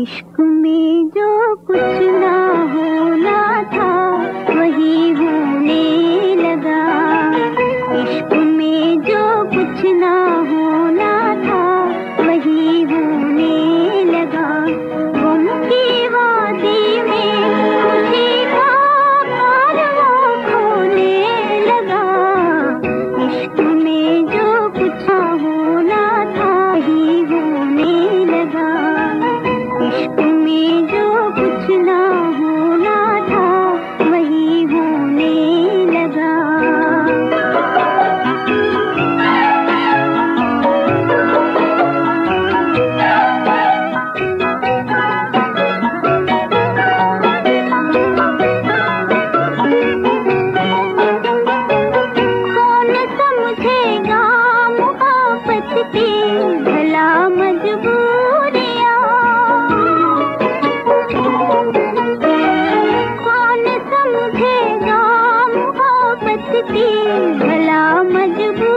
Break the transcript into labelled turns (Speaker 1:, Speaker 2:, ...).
Speaker 1: इश्क में जो कुछ बढ़ेगा मुहाबत भला मजबूरिया। कौन समझेगा मुहाबत पे भला मजबूर